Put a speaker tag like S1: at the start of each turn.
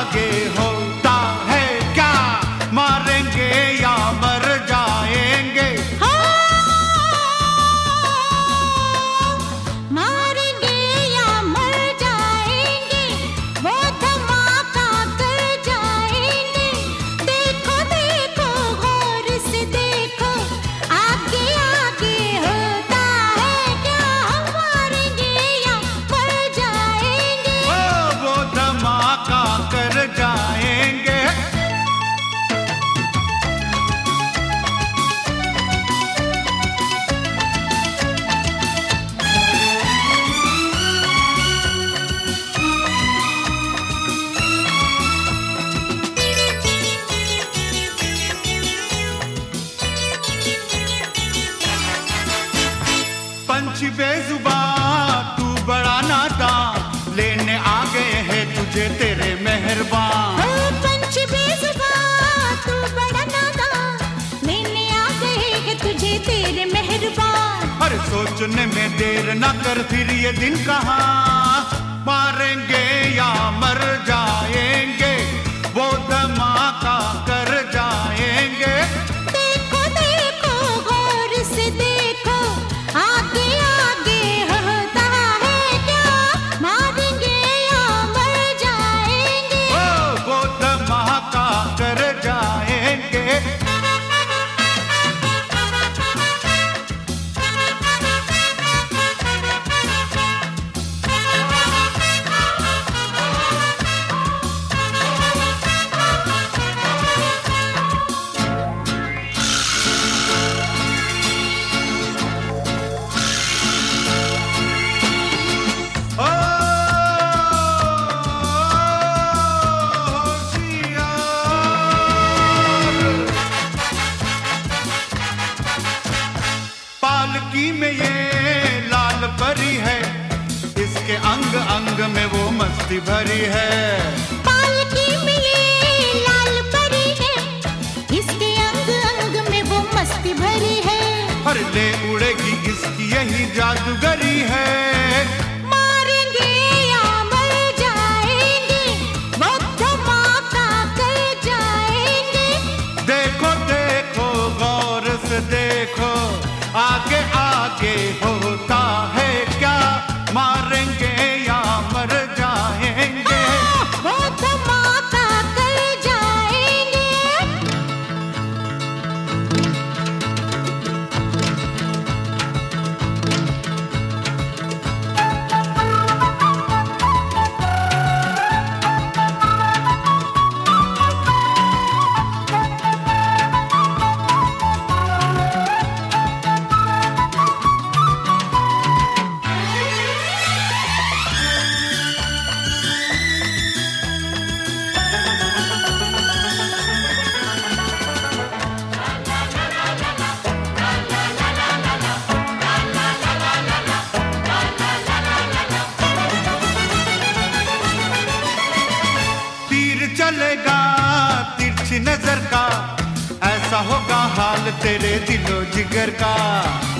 S1: आगे हो सोचने में देर न कर फिर ये दिन कहा? मारेंगे या मर जाएँगे? परी है।
S2: पालकी में ये लाल परी है। इसके अंग अंग में वो मस्ती भरी है।
S1: हर ले उड़ेगी इसकी यही जादूगर नज़र का ऐसा होगा हाल तेरे दिलो जिगर का।